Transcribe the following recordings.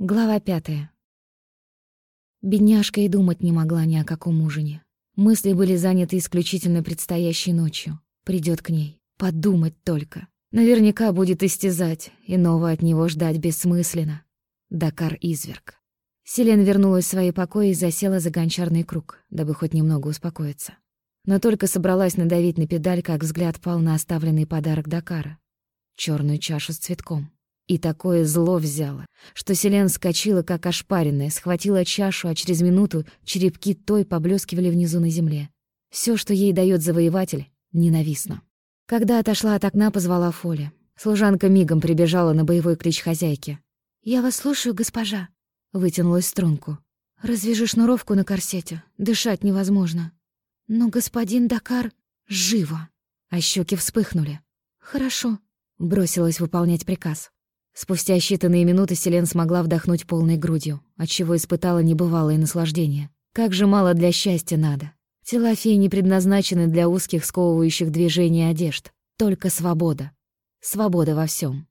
Глава пятая. Бедняжка и думать не могла ни о каком ужине. Мысли были заняты исключительно предстоящей ночью. Придёт к ней. Подумать только. Наверняка будет истязать, иного от него ждать бессмысленно. Дакар изверг. Селен вернулась в свои покои и засела за гончарный круг, дабы хоть немного успокоиться. Но только собралась надавить на педаль, как взгляд пал на оставленный подарок Дакара — чёрную чашу с цветком. И такое зло взяло, что Селен вскочила, как ошпаренная, схватила чашу, а через минуту черепки той поблескивали внизу на земле. Все, что ей дает завоеватель, ненавистно. Когда отошла от окна, позвала Фоли. Служанка мигом прибежала на боевой клич хозяйки. «Я вас слушаю, госпожа», — вытянулась струнку. «Развяжи шнуровку на корсете. Дышать невозможно». «Но господин Дакар живо!» А щеки вспыхнули. «Хорошо», — бросилась выполнять приказ. Спустя считанные минуты Селен смогла вдохнуть полной грудью, отчего испытала небывалое наслаждение. Как же мало для счастья надо. Тела феи не предназначены для узких сковывающих движений одежд. Только свобода. Свобода во всем.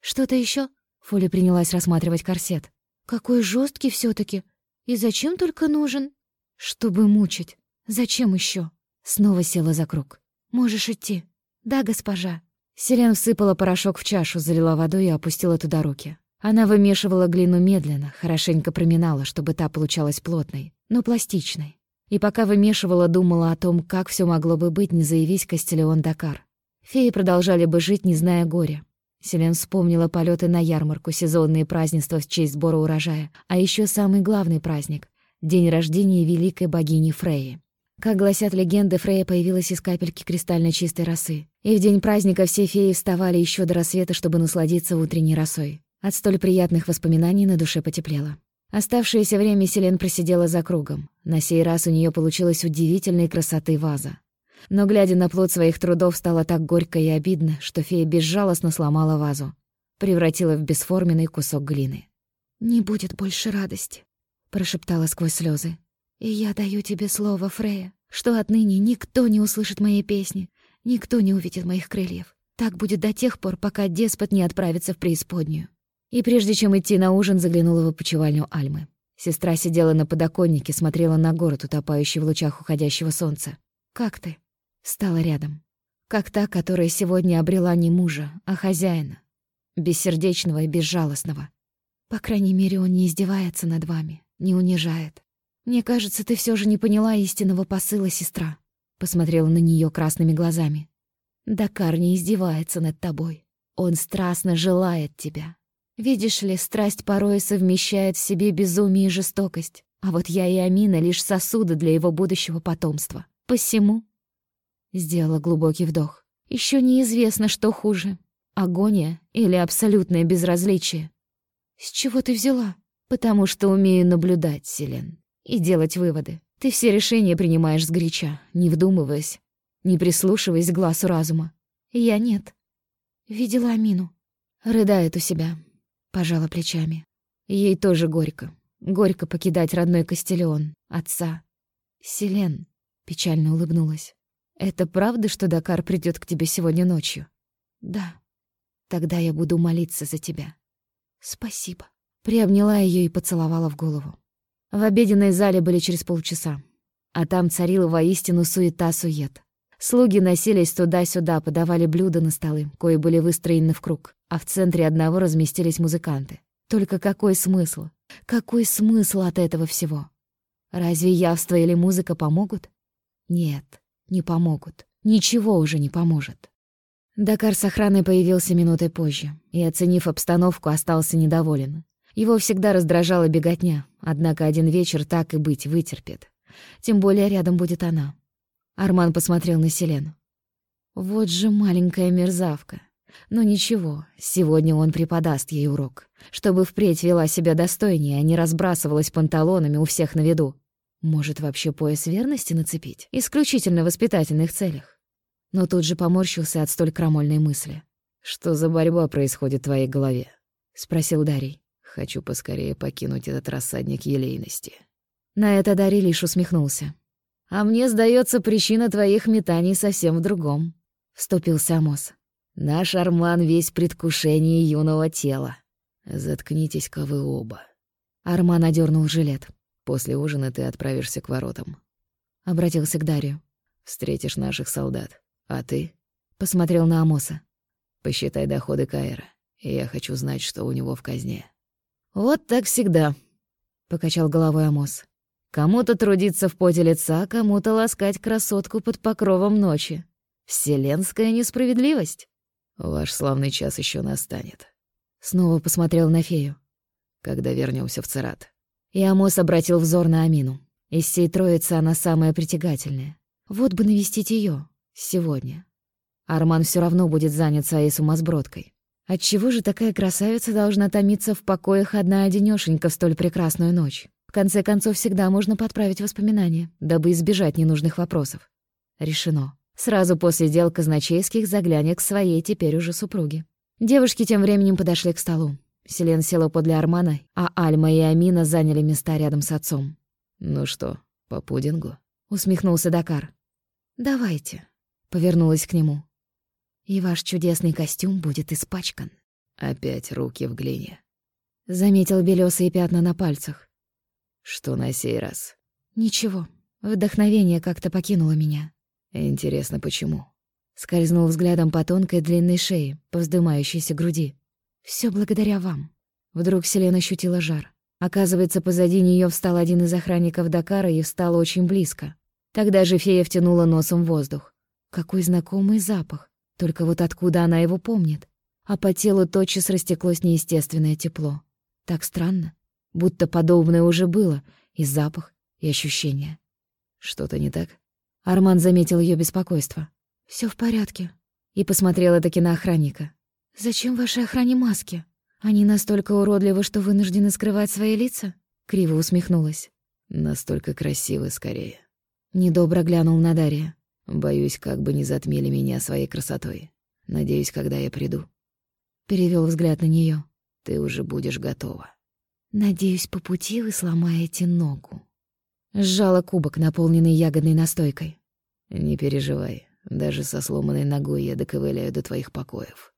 «Что-то еще? Фоли принялась рассматривать корсет. «Какой жесткий все таки И зачем только нужен?» «Чтобы мучить. Зачем еще? Снова села за круг. «Можешь идти». «Да, госпожа». Селен всыпала порошок в чашу, залила водой и опустила туда руки. Она вымешивала глину медленно, хорошенько проминала, чтобы та получалась плотной, но пластичной. И пока вымешивала, думала о том, как все могло бы быть, не заявись Кастелеон Дакар. Феи продолжали бы жить, не зная горя. Селен вспомнила полеты на ярмарку, сезонные празднества в честь сбора урожая, а еще самый главный праздник — день рождения великой богини Фреи. Как гласят легенды, Фрея появилась из капельки кристально чистой росы. И в день праздника все феи вставали еще до рассвета, чтобы насладиться утренней росой. От столь приятных воспоминаний на душе потеплело. Оставшееся время Селен просидела за кругом. На сей раз у нее получилась удивительной красоты ваза. Но, глядя на плод своих трудов, стало так горько и обидно, что фея безжалостно сломала вазу. Превратила в бесформенный кусок глины. «Не будет больше радости», — прошептала сквозь слезы. И я даю тебе слово, Фрея, что отныне никто не услышит моей песни, никто не увидит моих крыльев. Так будет до тех пор, пока деспот не отправится в преисподнюю. И прежде чем идти на ужин, заглянула в опочивальню Альмы. Сестра сидела на подоконнике, смотрела на город, утопающий в лучах уходящего солнца. «Как ты?» Стала рядом. Как та, которая сегодня обрела не мужа, а хозяина. Бессердечного и безжалостного. По крайней мере, он не издевается над вами, не унижает. «Мне кажется, ты все же не поняла истинного посыла, сестра», — посмотрела на нее красными глазами. «Дакар не издевается над тобой. Он страстно желает тебя. Видишь ли, страсть порой совмещает в себе безумие и жестокость, а вот я и Амина — лишь сосуды для его будущего потомства. Посему...» Сделала глубокий вдох. Еще неизвестно, что хуже — агония или абсолютное безразличие. «С чего ты взяла?» «Потому что умею наблюдать, Селен и делать выводы. Ты все решения принимаешь сгоряча, не вдумываясь, не прислушиваясь к глазу разума. Я нет. Видела Амину. Рыдает у себя. Пожала плечами. Ей тоже горько. Горько покидать родной Костелеон, отца. Селен печально улыбнулась. «Это правда, что Дакар придет к тебе сегодня ночью?» «Да. Тогда я буду молиться за тебя». «Спасибо». Приобняла ее и поцеловала в голову. В обеденной зале были через полчаса. А там царила воистину суета-сует. Слуги носились туда-сюда, подавали блюда на столы, кои были выстроены в круг, а в центре одного разместились музыканты. Только какой смысл? Какой смысл от этого всего? Разве явство или музыка помогут? Нет, не помогут. Ничего уже не поможет. Дакар с охраной появился минутой позже и, оценив обстановку, остался недоволен. Его всегда раздражала беготня, однако один вечер так и быть вытерпит. Тем более рядом будет она. Арман посмотрел на Селену. Вот же маленькая мерзавка. Но ничего, сегодня он преподаст ей урок, чтобы впредь вела себя достойнее, а не разбрасывалась панталонами у всех на виду. Может, вообще пояс верности нацепить? Исключительно в воспитательных целях. Но тут же поморщился от столь крамольной мысли. «Что за борьба происходит в твоей голове?» — спросил Дарий. Хочу поскорее покинуть этот рассадник елейности. На это Дарий лишь усмехнулся. «А мне, сдается, причина твоих метаний совсем в другом», — вступился Амос. «Наш Арман весь предвкушение юного тела. «Заткнитесь-ка вы оба». Арман одернул жилет. «После ужина ты отправишься к воротам. Обратился к Дарью. Встретишь наших солдат. А ты?» Посмотрел на Амоса. «Посчитай доходы Каира. Я хочу знать, что у него в казне». «Вот так всегда», — покачал головой Амос. «Кому-то трудиться в поте лица, кому-то ласкать красотку под покровом ночи. Вселенская несправедливость». «Ваш славный час еще настанет». Снова посмотрел на фею. «Когда вернемся в Церат». И Амос обратил взор на Амину. Из всей троицы она самая притягательная. Вот бы навестить ее сегодня. Арман все равно будет занят своей сумасбродкой. Отчего же такая красавица должна томиться в покоях одна-одинёшенька в столь прекрасную ночь? В конце концов, всегда можно подправить воспоминания, дабы избежать ненужных вопросов. Решено. Сразу после дел казначейских заглянет к своей теперь уже супруге. Девушки тем временем подошли к столу. Селен села подле Армана, а Альма и Амина заняли места рядом с отцом. «Ну что, по пудингу?» — усмехнулся Дакар. «Давайте», — повернулась к нему и ваш чудесный костюм будет испачкан. Опять руки в глине. Заметил белёсые пятна на пальцах. Что на сей раз? Ничего. Вдохновение как-то покинуло меня. Интересно, почему? Скользнул взглядом по тонкой длинной шее, по вздымающейся груди. Все благодаря вам. Вдруг Селена ощутила жар. Оказывается, позади нее встал один из охранников Дакара и встал очень близко. Тогда же фея втянула носом воздух. Какой знакомый запах. Только вот откуда она его помнит? А по телу тотчас растеклось неестественное тепло. Так странно. Будто подобное уже было. И запах, и ощущение. Что-то не так? Арман заметил ее беспокойство. Все в порядке. И посмотрела таки на охранника. «Зачем вашей охране маски? Они настолько уродливы, что вынуждены скрывать свои лица?» Криво усмехнулась. «Настолько красивы, скорее». Недобро глянул на Дарья. Боюсь, как бы не затмили меня своей красотой. Надеюсь, когда я приду. Перевел взгляд на нее. Ты уже будешь готова. Надеюсь, по пути вы сломаете ногу. Сжала кубок, наполненный ягодной настойкой. Не переживай, даже со сломанной ногой я доковыляю до твоих покоев.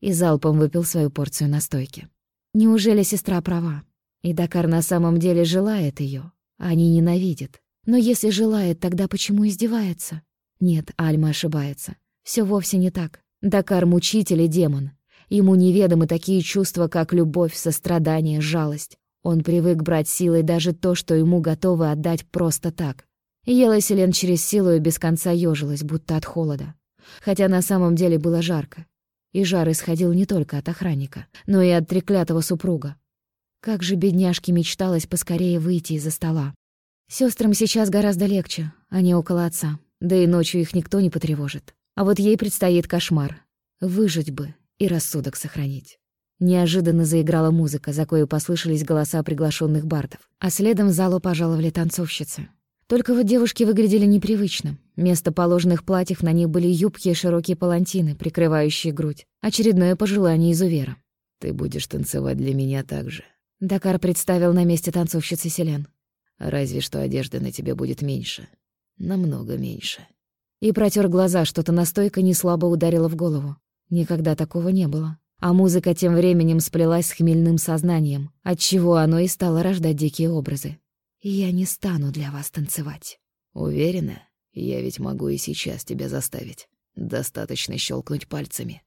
И залпом выпил свою порцию настойки. Неужели сестра права? И Дакар на самом деле желает ее, а они ненавидят. Но если желает, тогда почему издевается? Нет, Альма ошибается. Все вовсе не так. Дакар — мучитель и демон. Ему неведомы такие чувства, как любовь, сострадание, жалость. Он привык брать силой даже то, что ему готовы отдать просто так. Ела Селен через силу и без конца ёжилась, будто от холода. Хотя на самом деле было жарко. И жар исходил не только от охранника, но и от треклятого супруга. Как же бедняжке мечталось поскорее выйти из-за стола. Сестрам сейчас гораздо легче, они около отца, да и ночью их никто не потревожит. А вот ей предстоит кошмар. Выжить бы и рассудок сохранить. Неожиданно заиграла музыка, за кою послышались голоса приглашенных бардов, а следом в залу пожаловали танцовщицы. Только вот девушки выглядели непривычно. Вместо положенных платьев на них были юбки и широкие палантины, прикрывающие грудь. Очередное пожелание изувера. «Ты будешь танцевать для меня так же». Дакар представил на месте танцовщицы Селен. Разве что одежды на тебе будет меньше. Намного меньше. И протер глаза, что-то настойка неслабо ударило в голову. Никогда такого не было. А музыка тем временем сплелась с хмельным сознанием, отчего оно и стало рождать дикие образы. «Я не стану для вас танцевать». «Уверена? Я ведь могу и сейчас тебя заставить. Достаточно щелкнуть пальцами».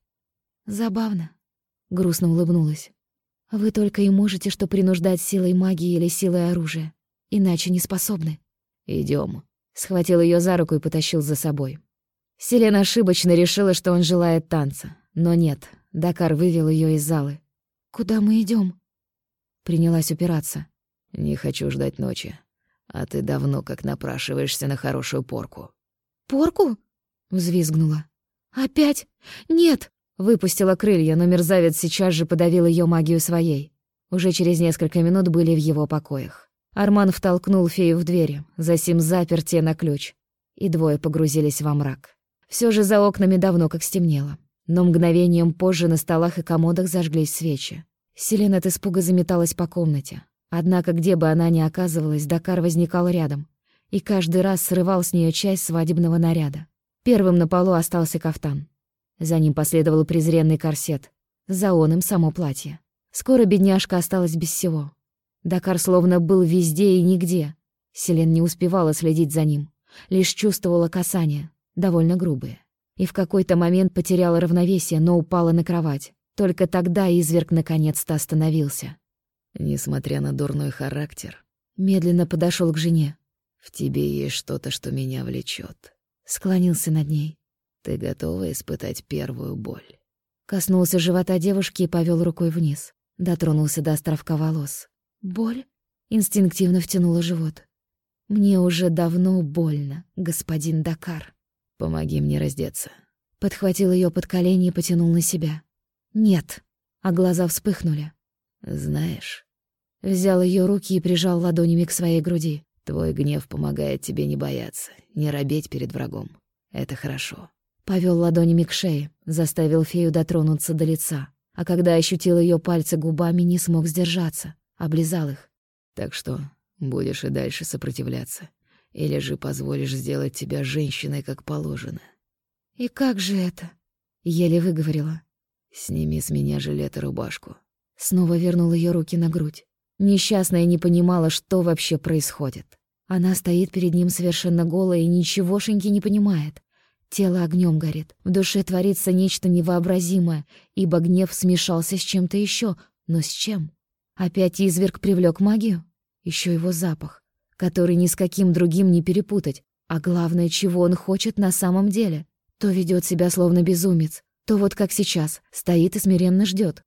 «Забавно», — грустно улыбнулась. «Вы только и можете что принуждать силой магии или силой оружия иначе не способны. Идем. Схватил ее за руку и потащил за собой. Селена ошибочно решила, что он желает танца. Но нет, Дакар вывел ее из залы. «Куда мы идем? Принялась упираться. «Не хочу ждать ночи. А ты давно как напрашиваешься на хорошую порку». «Порку?» — взвизгнула. «Опять? Нет!» Выпустила крылья, но мерзавец сейчас же подавил ее магию своей. Уже через несколько минут были в его покоях. Арман втолкнул фею в двери, засим заперти на ключ, и двое погрузились во мрак. Все же за окнами давно как стемнело, но мгновением позже на столах и комодах зажглись свечи. Селена от испуга заметалась по комнате. Однако, где бы она ни оказывалась, Дакар возникал рядом и каждый раз срывал с нее часть свадебного наряда. Первым на полу остался кафтан. За ним последовал презренный корсет, за он им само платье. Скоро бедняжка осталась без всего. Дакар словно был везде и нигде. Селен не успевала следить за ним, лишь чувствовала касания, довольно грубые. И в какой-то момент потеряла равновесие, но упала на кровать. Только тогда изверг наконец-то остановился. Несмотря на дурной характер, Медленно подошел к жене. в тебе есть что-то, что меня влечет. Склонился над ней. Ты готова испытать первую боль? Коснулся живота девушки и повел рукой вниз. Дотронулся до островка волос. Боль? Инстинктивно втянула живот. Мне уже давно больно, господин Дакар. Помоги мне раздеться. Подхватил ее под колени и потянул на себя. Нет. А глаза вспыхнули. Знаешь, Взял ее руки и прижал ладонями к своей груди. твой гнев помогает тебе не бояться, не робеть перед врагом. Это хорошо. Повел ладонями к шее, заставил фею дотронуться до лица. А когда ощутил ее пальцы губами, не смог сдержаться. Облизал их. Так что будешь и дальше сопротивляться. Или же позволишь сделать тебя женщиной, как положено. «И как же это?» Еле выговорила. Сними с меня жилет и рубашку. Снова вернул ее руки на грудь. Несчастная не понимала, что вообще происходит. Она стоит перед ним совершенно голая и ничегошеньки не понимает. Тело огнем горит, в душе творится нечто невообразимое, ибо гнев смешался с чем-то еще, но с чем? Опять изверг привлек магию? Еще его запах, который ни с каким другим не перепутать. А главное, чего он хочет на самом деле. То ведет себя словно безумец, то вот как сейчас, стоит и смиренно ждет.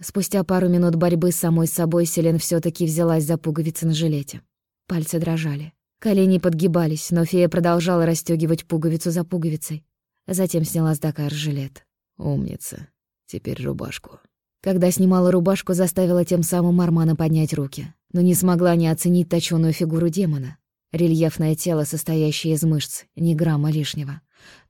Спустя пару минут борьбы с самой собой Селен все таки взялась за пуговицы на жилете. Пальцы дрожали. Колени подгибались, но фея продолжала расстёгивать пуговицу за пуговицей. Затем сняла с Дакар жилет. Умница. Теперь рубашку. Когда снимала рубашку, заставила тем самым Армана поднять руки, но не смогла не оценить точёную фигуру демона. Рельефное тело, состоящее из мышц, ни грамма лишнего.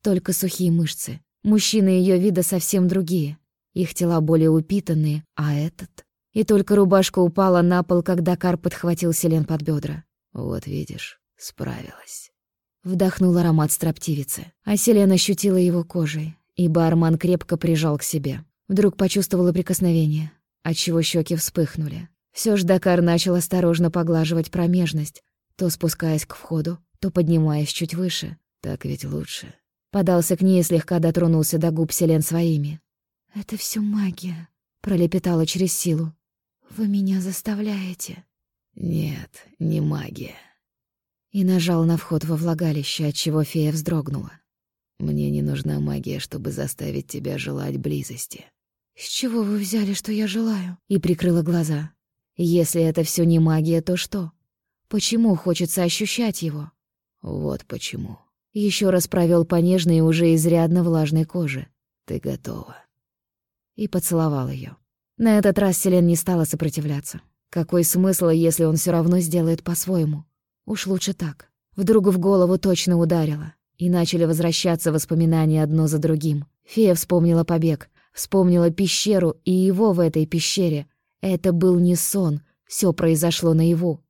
Только сухие мышцы. Мужчины её вида совсем другие. Их тела более упитанные, а этот... И только рубашка упала на пол, когда Кар подхватил Селен под бедра. Вот видишь, справилась. Вдохнул аромат строптивицы, а Селен ощутила его кожей, ибо Арман крепко прижал к себе. Вдруг почувствовала прикосновение, отчего щеки вспыхнули. Все ж Дакар начал осторожно поглаживать промежность, то спускаясь к входу, то поднимаясь чуть выше. Так ведь лучше. Подался к ней и слегка дотронулся до губ Селен своими. «Это все магия», — пролепетала через силу. «Вы меня заставляете». Нет, не магия. И нажал на вход во влагалище, отчего фея вздрогнула. Мне не нужна магия, чтобы заставить тебя желать близости. «С чего вы взяли, что я желаю?» И прикрыла глаза. «Если это все не магия, то что? Почему хочется ощущать его?» Вот почему. Еще раз провел по нежной и уже изрядно влажной коже. Ты готова. И поцеловал ее. На этот раз Селен не стала сопротивляться. Какой смысл, если он все равно сделает по-своему? Уж лучше так. Вдруг в голову точно ударило. И начали возвращаться воспоминания одно за другим. Фея вспомнила побег, вспомнила пещеру и его в этой пещере. Это был не сон, все произошло наяву.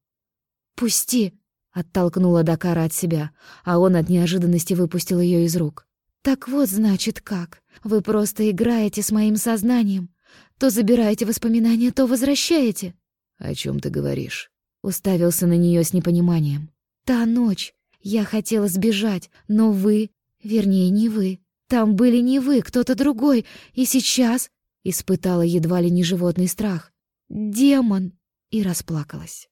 «Пусти!» — оттолкнула Дакара от себя, а он от неожиданности выпустил ее из рук. «Так вот, значит, как. Вы просто играете с моим сознанием. То забираете воспоминания, то возвращаете». О чем ты говоришь? Уставился на нее с непониманием. «Та ночь. Я хотела сбежать, но вы... Вернее, не вы. Там были не вы, кто-то другой. И сейчас...» Испытала едва ли не животный страх. «Демон!» И расплакалась.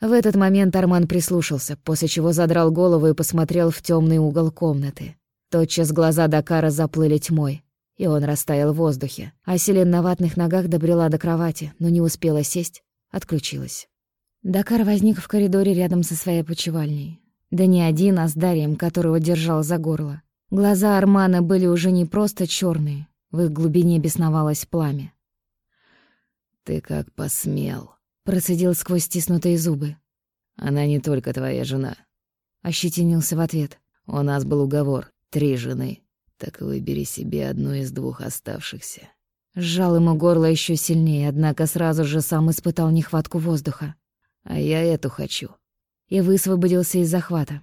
В этот момент Арман прислушался, после чего задрал голову и посмотрел в темный угол комнаты. Тотчас глаза Дакара заплыли тьмой, и он растаял в воздухе. А Селен на ватных ногах добрела до кровати, но не успела сесть, отключилась. Дакар возник в коридоре рядом со своей почевальней. Да не один, а с Дарием, которого держал за горло. Глаза Армана были уже не просто черные, в их глубине бесновалось пламя. Ты как посмел. Процедил сквозь стиснутые зубы. Она не только твоя жена. Ощетинился в ответ. У нас был уговор. Три жены. Так выбери себе одну из двух оставшихся. Сжал ему горло еще сильнее, однако сразу же сам испытал нехватку воздуха. А я эту хочу. И высвободился из захвата.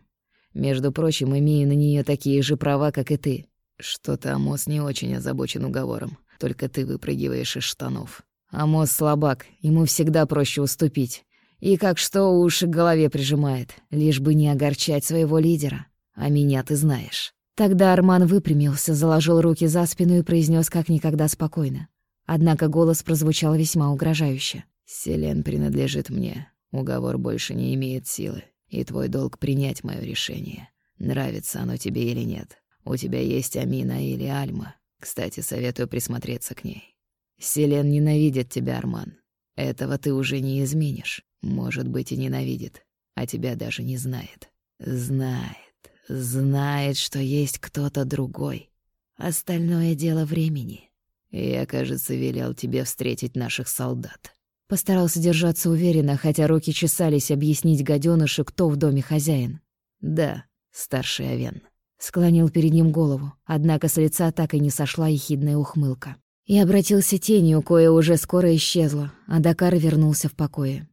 Между прочим, имею на нее такие же права, как и ты. Что-то Амос не очень озабочен уговором. Только ты выпрыгиваешь из штанов. Амос слабак, ему всегда проще уступить. И как что уши к голове прижимает, лишь бы не огорчать своего лидера. А меня ты знаешь». Тогда Арман выпрямился, заложил руки за спину и произнес как никогда спокойно. Однако голос прозвучал весьма угрожающе. «Селен принадлежит мне. Уговор больше не имеет силы. И твой долг принять мое решение. Нравится оно тебе или нет. У тебя есть Амина или Альма. Кстати, советую присмотреться к ней. Селен ненавидит тебя, Арман. Этого ты уже не изменишь. Может быть, и ненавидит, а тебя даже не знает. Знает, знает, что есть кто-то другой. Остальное дело времени. Я, кажется, велел тебе встретить наших солдат. Постарался держаться уверенно, хотя руки чесались объяснить гадёнышу, кто в доме хозяин. Да, старший Овен. Склонил перед ним голову, однако с лица так и не сошла ехидная ухмылка. И обратился тенью, кое уже скоро исчезла, а Дакар вернулся в покое.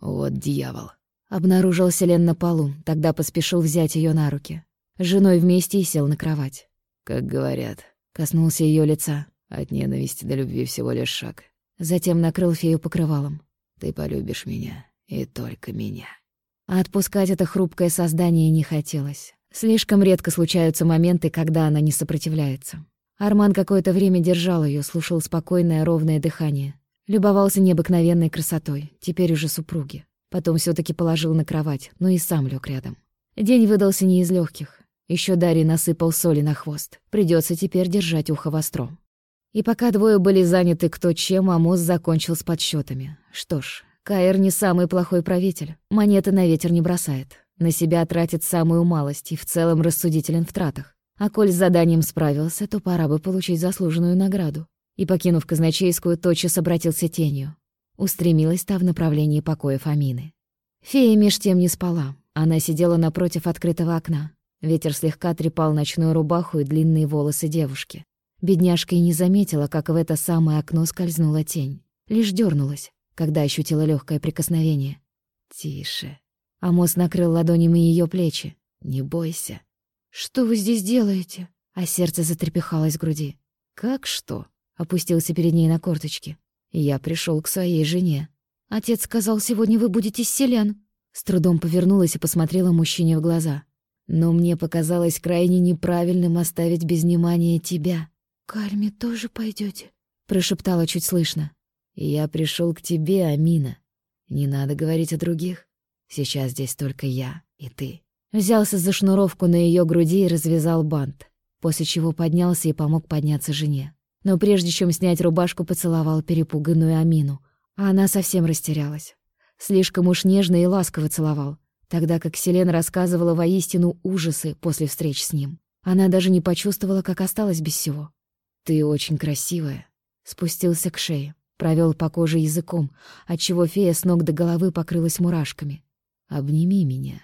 «Вот дьявол!» Обнаружил Селен на полу, тогда поспешил взять ее на руки. С женой вместе и сел на кровать. «Как говорят», — коснулся ее лица. «От ненависти до любви всего лишь шаг». Затем накрыл фею покрывалом. «Ты полюбишь меня, и только меня». А отпускать это хрупкое создание не хотелось. Слишком редко случаются моменты, когда она не сопротивляется. Арман какое-то время держал ее, слушал спокойное, ровное дыхание. Любовался необыкновенной красотой, теперь уже супруги. Потом все таки положил на кровать, но и сам лег рядом. День выдался не из легких. Еще Дарий насыпал соли на хвост. Придется теперь держать ухо востро. И пока двое были заняты кто чем, Амос закончил с подсчетами. Что ж, Каэр не самый плохой правитель. Монеты на ветер не бросает. На себя тратит самую малость и в целом рассудителен в тратах. А коль с заданием справился, то пора бы получить заслуженную награду. И, покинув казначейскую, тотчас обратился тенью. Устремилась та в направлении покоя Амины. Фея меж тем не спала. Она сидела напротив открытого окна. Ветер слегка трепал ночную рубаху и длинные волосы девушки. Бедняжка и не заметила, как в это самое окно скользнула тень. Лишь дернулась, когда ощутила легкое прикосновение. «Тише», Амос накрыл ладонями ее плечи. «Не бойся». «Что вы здесь делаете?» А сердце затрепехалось в груди. «Как что?» Опустился перед ней на корточки. «Я пришел к своей жене». «Отец сказал, сегодня вы будете с селян». С трудом повернулась и посмотрела мужчине в глаза. «Но мне показалось крайне неправильным оставить без внимания тебя». «К Альме тоже пойдете? прошептала чуть слышно. «Я пришел к тебе, Амина. Не надо говорить о других. Сейчас здесь только я и ты. Взялся за шнуровку на ее груди и развязал бант, после чего поднялся и помог подняться жене. Но прежде чем снять рубашку, поцеловал перепуганную Амину, а она совсем растерялась. Слишком уж нежно и ласково целовал, тогда как Селена рассказывала воистину ужасы после встреч с ним. Она даже не почувствовала, как осталась без всего. «Ты очень красивая», — спустился к шее, провел по коже языком, отчего фея с ног до головы покрылась мурашками. Обними меня».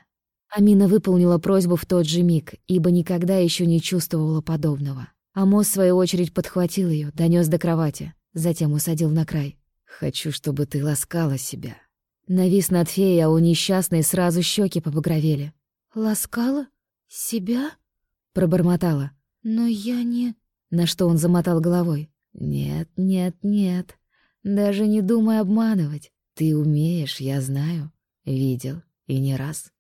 Амина выполнила просьбу в тот же миг, ибо никогда еще не чувствовала подобного. Амос, в свою очередь, подхватил ее, донес до кровати, затем усадил на край. «Хочу, чтобы ты ласкала себя». Навис над феей, а у несчастной сразу щеки побагровели. «Ласкала? Себя?» Пробормотала. «Но я не...» На что он замотал головой. «Нет, нет, нет. Даже не думай обманывать. Ты умеешь, я знаю. Видел. И не раз.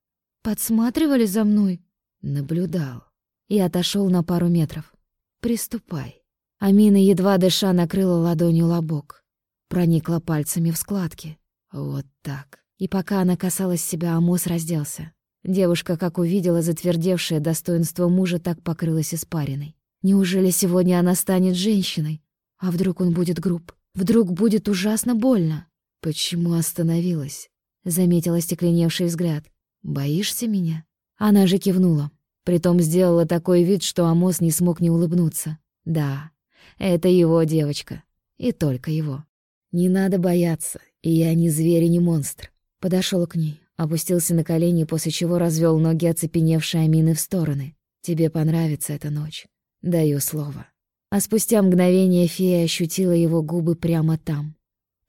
Подсматривали за мной? Наблюдал. И отошел на пару метров. Приступай. Амина, едва дыша, накрыла ладонью лобок. Проникла пальцами в складки. Вот так. И пока она касалась себя, Амос разделся. Девушка, как увидела затвердевшее достоинство мужа, так покрылась испариной. Неужели сегодня она станет женщиной? А вдруг он будет груб? Вдруг будет ужасно больно? Почему остановилась? Заметила стекленевший взгляд. «Боишься меня?» Она же кивнула. Притом сделала такой вид, что Амос не смог не улыбнуться. «Да, это его девочка. И только его. Не надо бояться, я не зверь и не монстр». Подошел к ней, опустился на колени, после чего развел ноги оцепеневшей Амины в стороны. «Тебе понравится эта ночь. Даю слово». А спустя мгновение фея ощутила его губы прямо там.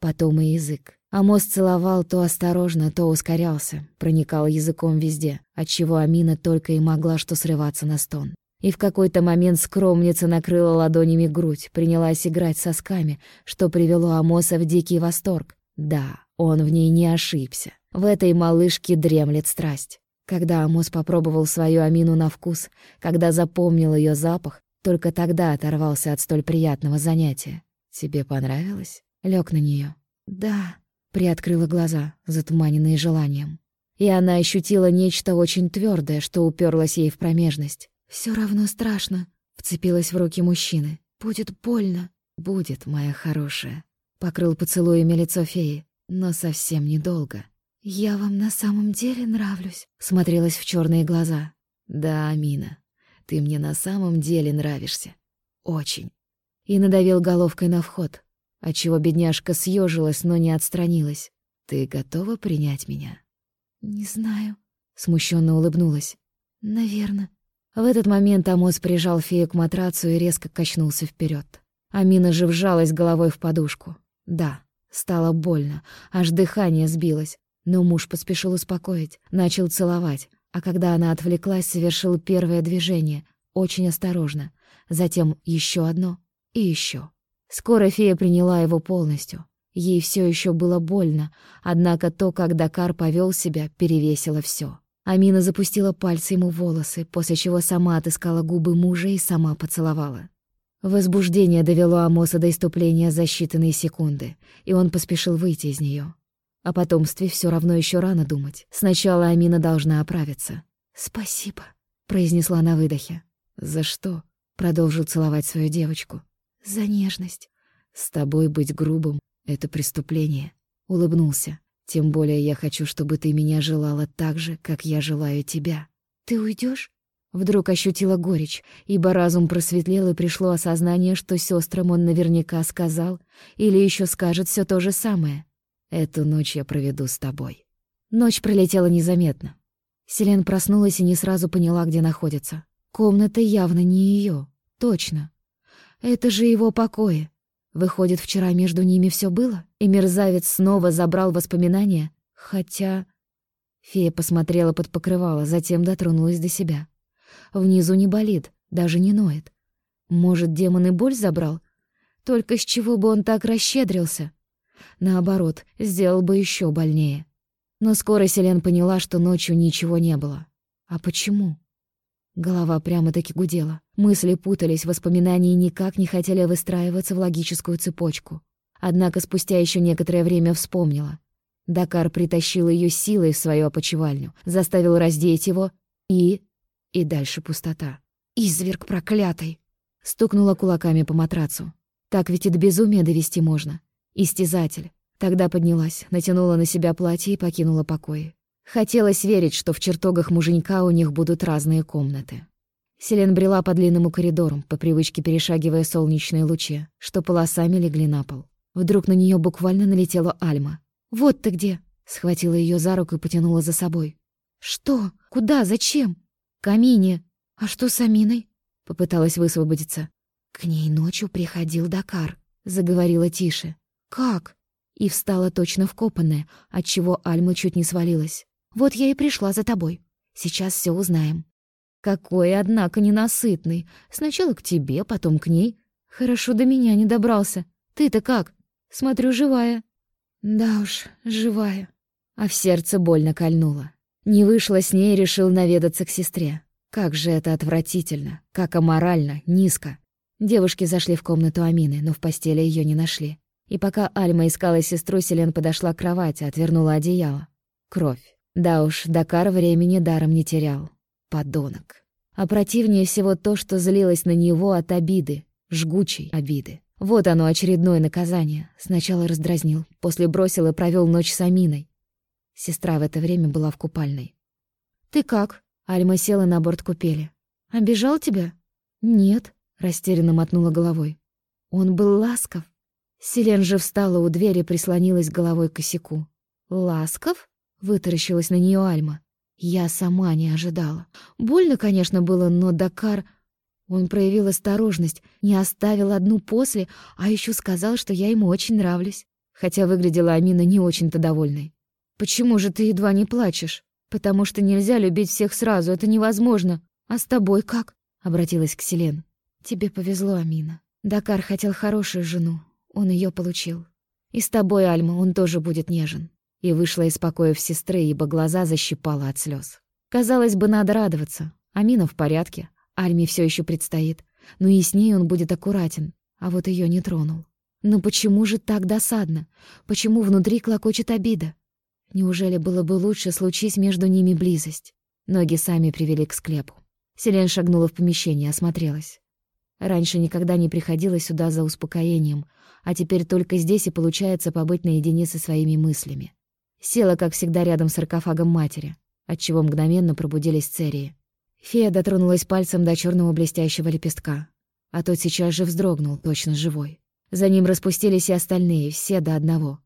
Потом и язык. А мост целовал то осторожно, то ускорялся, проникал языком везде, отчего Амина только и могла что срываться на стон. И в какой-то момент скромница накрыла ладонями грудь, принялась играть сосками, что привело Амоса в дикий восторг. Да, он в ней не ошибся. В этой малышке дремлет страсть. Когда Амос попробовал свою Амину на вкус, когда запомнил ее запах, только тогда оторвался от столь приятного занятия. «Тебе понравилось?» Лег на нее. «Да», — приоткрыла глаза, затуманенные желанием. И она ощутила нечто очень твердое, что уперлось ей в промежность. Все равно страшно», — вцепилась в руки мужчины. «Будет больно». «Будет, моя хорошая», — покрыл поцелуями лицо феи, но совсем недолго. «Я вам на самом деле нравлюсь?» — смотрелась в черные глаза. «Да, Амина, ты мне на самом деле нравишься. Очень». И надавил головкой на вход, отчего бедняжка съежилась, но не отстранилась. «Ты готова принять меня?» «Не знаю», — смущенно улыбнулась. «Наверно». В этот момент Амос прижал фею к матрацу и резко качнулся вперед. Амина же вжалась головой в подушку. Да, стало больно, аж дыхание сбилось. Но муж поспешил успокоить, начал целовать, а когда она отвлеклась, совершил первое движение, очень осторожно, затем еще одно и еще. Скоро фея приняла его полностью. Ей все еще было больно, однако то, как Дакар повел себя, перевесило все. Амина запустила пальцы ему в волосы, после чего сама отыскала губы мужа и сама поцеловала. Возбуждение довело Амоса до иступления за считанные секунды, и он поспешил выйти из нее. О потомстве все равно еще рано думать. Сначала Амина должна оправиться. «Спасибо», — произнесла на выдохе. «За что?» — продолжил целовать свою девочку. «За нежность». «С тобой быть грубым — это преступление», — улыбнулся. Тем более я хочу, чтобы ты меня желала так же, как я желаю тебя. Ты уйдешь? Вдруг ощутила горечь, ибо разум просветлел и пришло осознание, что сестрам он наверняка сказал или еще скажет все то же самое. Эту ночь я проведу с тобой. Ночь пролетела незаметно. Селен проснулась и не сразу поняла, где находится. Комната явно не ее, точно. Это же его покои. Выходит, вчера между ними все было, и мерзавец снова забрал воспоминания, хотя... Фея посмотрела под покрывало, затем дотронулась до себя. Внизу не болит, даже не ноет. Может, демон и боль забрал? Только с чего бы он так расщедрился? Наоборот, сделал бы еще больнее. Но скоро Селен поняла, что ночью ничего не было. А почему? Голова прямо-таки гудела. Мысли путались, воспоминания никак не хотели выстраиваться в логическую цепочку. Однако спустя еще некоторое время вспомнила. Дакар притащил ее силой в свою опочивальню, заставил раздеть его и... И дальше пустота. «Изверг проклятый!» Стукнула кулаками по матрацу. Так ведь и до безумия довести можно. Истязатель. Тогда поднялась, натянула на себя платье и покинула покои. Хотелось верить, что в чертогах муженька у них будут разные комнаты. Селен брела по длинному коридору, по привычке перешагивая солнечные лучи, что полосами легли на пол. Вдруг на нее буквально налетела Альма. «Вот ты где!» — схватила ее за руку и потянула за собой. «Что? Куда? Зачем?» «К Амине!» «А что с Аминой?» — попыталась высвободиться. «К ней ночью приходил Дакар», — заговорила тише. «Как?» И встала точно вкопанная, отчего Альма чуть не свалилась. Вот я и пришла за тобой. Сейчас все узнаем. Какой, однако, ненасытный. Сначала к тебе, потом к ней. Хорошо до меня не добрался. Ты-то как? Смотрю, живая. Да уж, живая. А в сердце больно кольнуло. Не вышло с ней, решил наведаться к сестре. Как же это отвратительно, как аморально, низко. Девушки зашли в комнату Амины, но в постели ее не нашли. И пока Альма искала сестру, Селен подошла к кровати, отвернула одеяло. Кровь. Да уж, Дакар времени даром не терял. Подонок. А противнее всего то, что злилось на него от обиды, жгучей обиды. Вот оно, очередное наказание. Сначала раздразнил, после бросил и провел ночь с Аминой. Сестра в это время была в купальной. «Ты как?» Альма села на борт купели. «Обижал тебя?» «Нет», — растерянно мотнула головой. «Он был ласков». Селен же встала у двери прислонилась головой к косяку. «Ласков?» Вытаращилась на нее Альма. Я сама не ожидала. Больно, конечно, было, но Дакар... Он проявил осторожность, не оставил одну после, а еще сказал, что я ему очень нравлюсь. Хотя выглядела Амина не очень-то довольной. «Почему же ты едва не плачешь?» «Потому что нельзя любить всех сразу, это невозможно. А с тобой как?» обратилась к Селен. «Тебе повезло, Амина. Дакар хотел хорошую жену, он ее получил. И с тобой, Альма, он тоже будет нежен». И вышла из покоев сестры, ибо глаза защипала от слез. Казалось бы, надо радоваться. Амина в порядке, Альме все еще предстоит. Но и с ней он будет аккуратен, а вот ее не тронул. Но почему же так досадно? Почему внутри клокочет обида? Неужели было бы лучше случись между ними близость? Ноги сами привели к склепу. Селен шагнула в помещение, осмотрелась. Раньше никогда не приходила сюда за успокоением, а теперь только здесь и получается побыть наедине со своими мыслями. Села, как всегда, рядом с саркофагом матери, отчего мгновенно пробудились церии. Фея дотронулась пальцем до черного блестящего лепестка, а тот сейчас же вздрогнул, точно живой. За ним распустились и остальные, все до одного.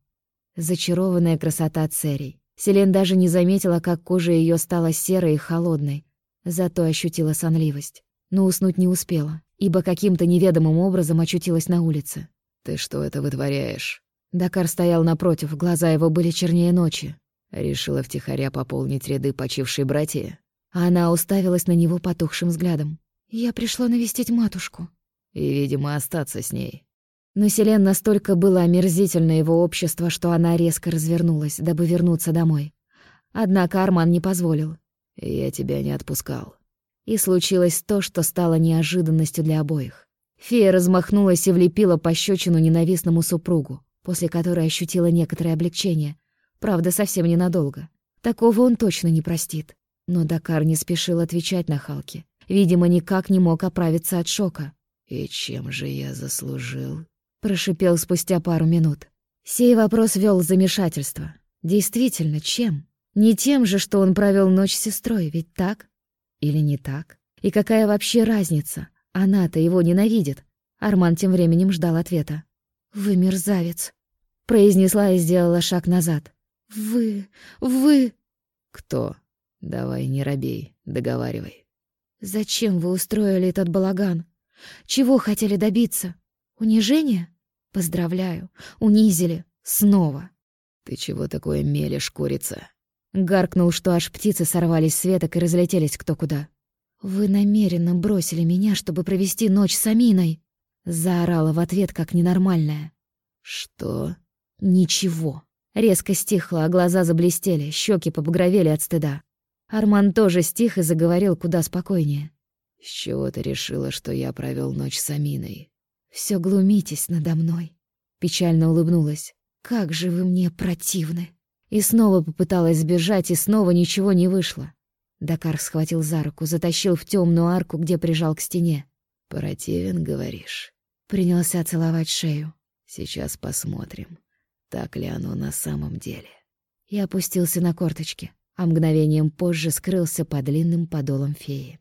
Зачарованная красота Церей. Селен даже не заметила, как кожа ее стала серой и холодной, зато ощутила сонливость. Но уснуть не успела, ибо каким-то неведомым образом очутилась на улице. «Ты что это вытворяешь?» Дакар стоял напротив, глаза его были чернее ночи. Решила втихаря пополнить ряды почившей братья. Она уставилась на него потухшим взглядом. «Я пришла навестить матушку». «И, видимо, остаться с ней. Но Селен настолько было омерзительно его общество, что она резко развернулась, дабы вернуться домой. Однако Арман не позволил. «Я тебя не отпускал». И случилось то, что стало неожиданностью для обоих. Фея размахнулась и влепила пощечину ненавистному супругу, после которой ощутила некоторое облегчение. Правда, совсем ненадолго. Такого он точно не простит. Но Дакар не спешил отвечать на Халки. Видимо, никак не мог оправиться от шока. «И чем же я заслужил?» прошипел спустя пару минут. Сей вопрос вел замешательство. Действительно, чем? Не тем же, что он провел ночь с сестрой, ведь так? Или не так? И какая вообще разница? Она-то его ненавидит. Арман тем временем ждал ответа. «Вы мерзавец», — произнесла и сделала шаг назад. «Вы... вы...» «Кто? Давай, не робей, договаривай». «Зачем вы устроили этот балаган? Чего хотели добиться? Унижение? Поздравляю, унизили. Снова. Ты чего такое мелешь, курица? Гаркнул, что аж птицы сорвались с веток и разлетелись кто куда. «Вы намеренно бросили меня, чтобы провести ночь с Аминой!» Заорала в ответ, как ненормальная. «Что?» «Ничего». Резко стихло, а глаза заблестели, щеки побагровели от стыда. Арман тоже стих и заговорил куда спокойнее. «С чего ты решила, что я провел ночь с Аминой? Все глумитесь надо мной. Печально улыбнулась. Как же вы мне противны. И снова попыталась сбежать, и снова ничего не вышло. Дакар схватил за руку, затащил в темную арку, где прижал к стене. «Противен, говоришь?» Принялся целовать шею. «Сейчас посмотрим, так ли оно на самом деле». И опустился на корточки, а мгновением позже скрылся под длинным подолом феи.